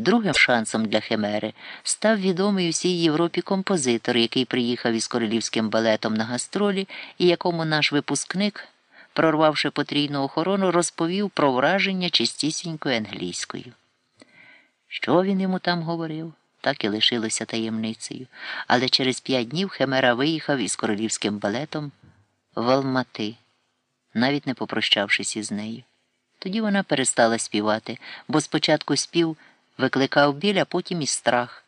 Другим шансом для Химери став відомий усій Європі композитор, який приїхав із королівським балетом на гастролі, і якому наш випускник, прорвавши потрійну охорону, розповів про враження чистісінькою англійською. Що він йому там говорив, так і лишилося таємницею, але через п'ять днів Химера виїхав із королівським балетом в Алмати, навіть не попрощавшись із нею. Тоді вона перестала співати, бо спочатку спів викликав біль, а потім і страх.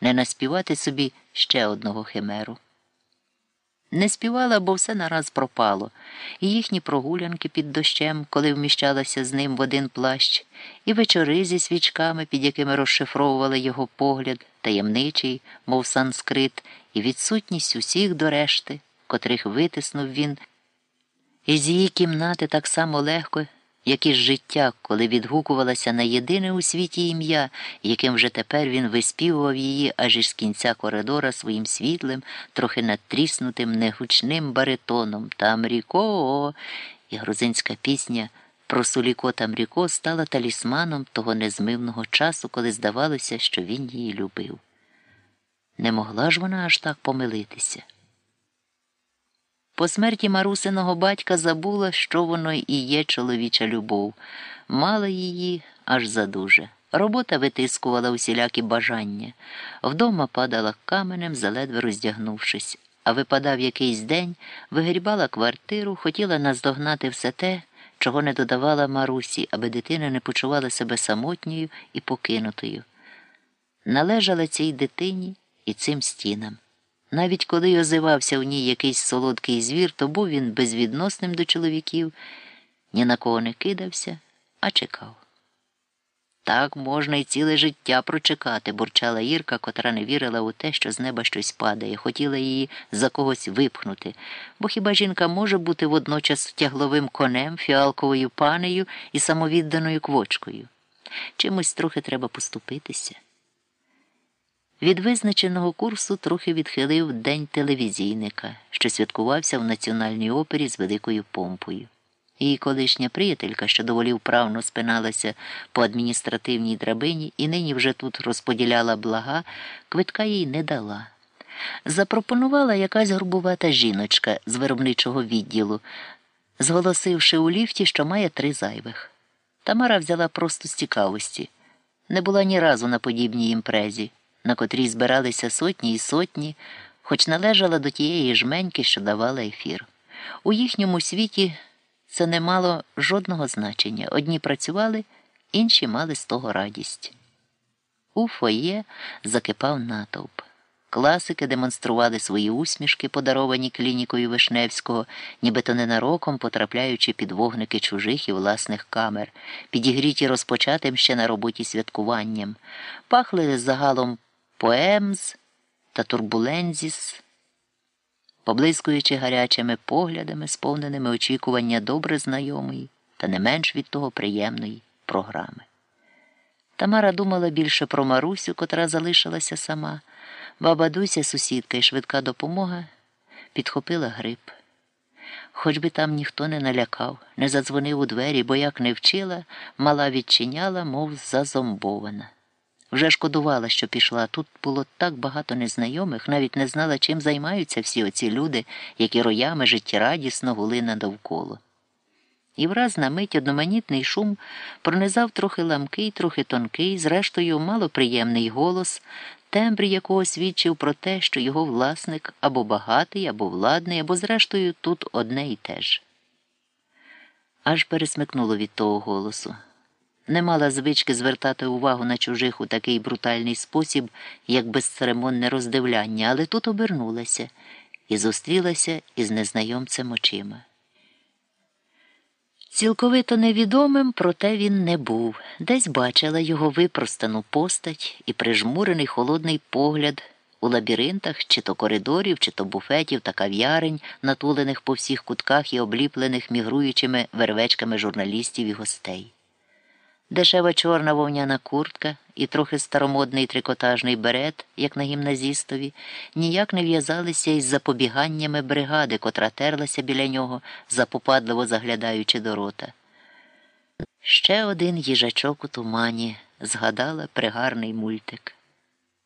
Не наспівати собі ще одного химеру. Не співала, бо все нараз пропало, і їхні прогулянки під дощем, коли вміщалася з ним в один плащ, і вечори зі свічками, під якими розшифровували його погляд, таємничий, мов санскрит, і відсутність усіх до решти, котрих витиснув він, із її кімнати так само легко як і життя, коли відгукувалася на єдине у світі ім'я, яким вже тепер він виспівував її аж із кінця коридора своїм світлим, трохи надтріснутим, негучним баритоном Тамріко. І грузинська пісня про Суліко Тамріко стала талісманом того незмивного часу, коли здавалося, що він її любив. Не могла ж вона аж так помилитися. По смерті марусиного батька забула, що воно і є чоловіча любов, мала її аж задуже. Робота витискувала усілякі бажання. Вдома падала каменем, заледве роздягнувшись, а випадав якийсь день, вигрібала квартиру, хотіла наздогнати все те, чого не додавала Марусі, аби дитина не почувала себе самотньою і покинутою. Належала цій дитині і цим стінам. Навіть коли озивався в ній якийсь солодкий звір, то був він безвідносним до чоловіків, ні на кого не кидався, а чекав. Так можна й ціле життя прочекати, бурчала Ірка, котра не вірила у те, що з неба щось падає, хотіла її за когось випхнути, бо хіба жінка може бути водночас тягловим конем, фіалковою панею і самовідданою квочкою? Чимось трохи треба поступитися. Від визначеного курсу трохи відхилив день телевізійника, що святкувався в національній опері з великою помпою. Її колишня приятелька, що доволі вправно спиналася по адміністративній драбині і нині вже тут розподіляла блага, квитка їй не дала. Запропонувала якась грубувата жіночка з виробничого відділу, зголосивши у ліфті, що має три зайвих. Тамара взяла просто з цікавості. Не була ні разу на подібній імпрезі на котрій збиралися сотні і сотні, хоч належала до тієї жменьки, що давала ефір. У їхньому світі це не мало жодного значення. Одні працювали, інші мали з того радість. У фоє закипав натовп. Класики демонстрували свої усмішки, подаровані клінікою Вишневського, нібито ненароком потрапляючи під вогники чужих і власних камер, підігріті розпочатим ще на роботі святкуванням, пахли загалом поемз та турбулензіс, поблискуючи гарячими поглядами, сповненими очікування добре знайомої та не менш від того приємної програми. Тамара думала більше про Марусю, котра залишилася сама. Баба Дуся, сусідка і швидка допомога, підхопила грип. Хоч би там ніхто не налякав, не задзвонив у двері, бо як не вчила, мала відчиняла, мов зазомбована. Вже шкодувала, що пішла. Тут було так багато незнайомих, навіть не знала, чим займаються всі оці люди, які роями життєрадісно гули надовколо. І враз на мить одноманітний шум пронизав трохи ламкий, трохи тонкий, зрештою, малоприємний голос, тембр якого свідчив про те, що його власник або багатий, або владний, або, зрештою, тут одне і те ж. Аж пересмикнуло від того голосу не мала звички звертати увагу на чужих у такий брутальний спосіб, як безцеремонне роздивляння, але тут обернулася і зустрілася із незнайомцем очима. Цілковито невідомим, проте він не був, десь бачила його випростану постать і прижмурений холодний погляд у лабіринтах, чи то коридорів, чи то буфетів та кав'ярень, натулених по всіх кутках і обліплених мігруючими вервечками журналістів і гостей. Дешева чорна вовняна куртка і трохи старомодний трикотажний берет, як на гімназістові, ніяк не в'язалися із запобіганнями бригади, котра терлася біля нього, запопадливо заглядаючи до рота. Ще один їжачок у тумані, згадала пригарний мультик.